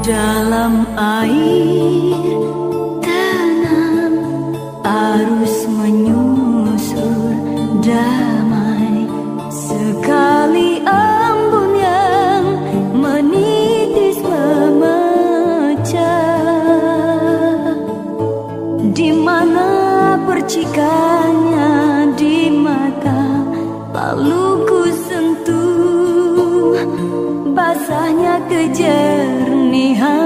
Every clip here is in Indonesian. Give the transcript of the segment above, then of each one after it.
dalam air tenang arus menyusur damai. Sekali embun yang menitis memecah. Di mana percikannya di mata lalu ku sentuh basahnya kejernihan high.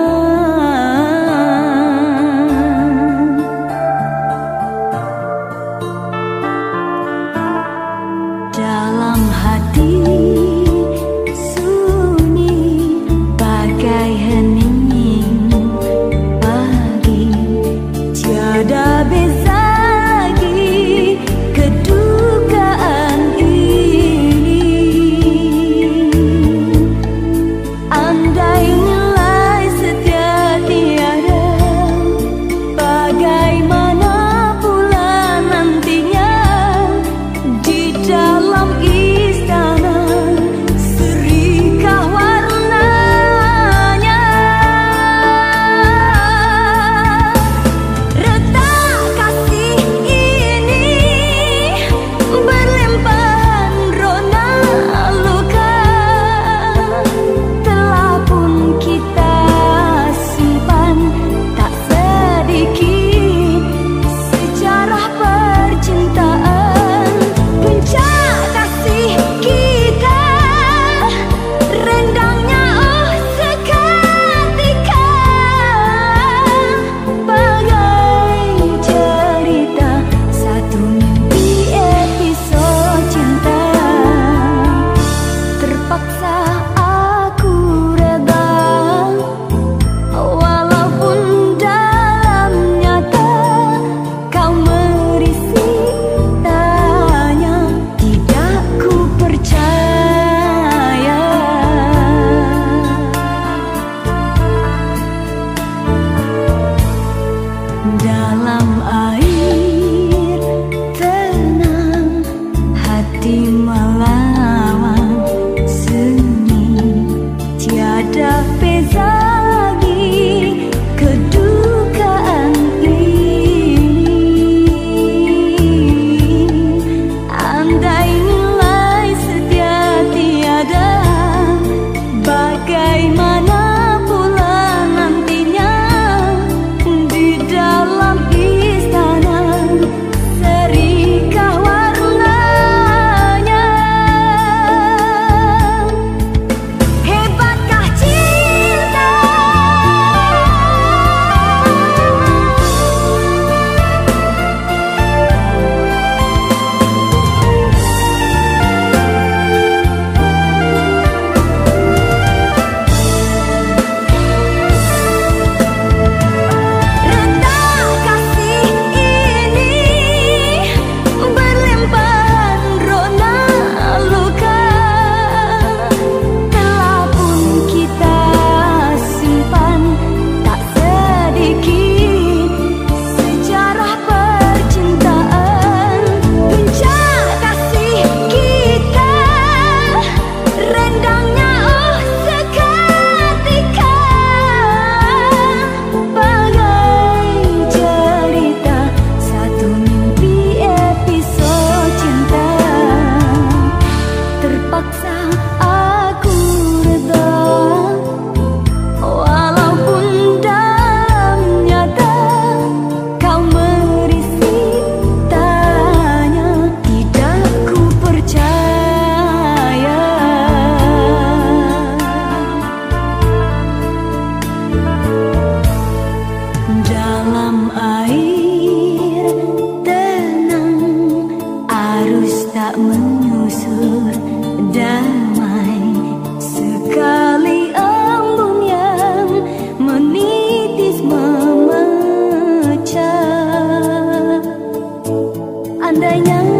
Menyusur tràn đầy nắng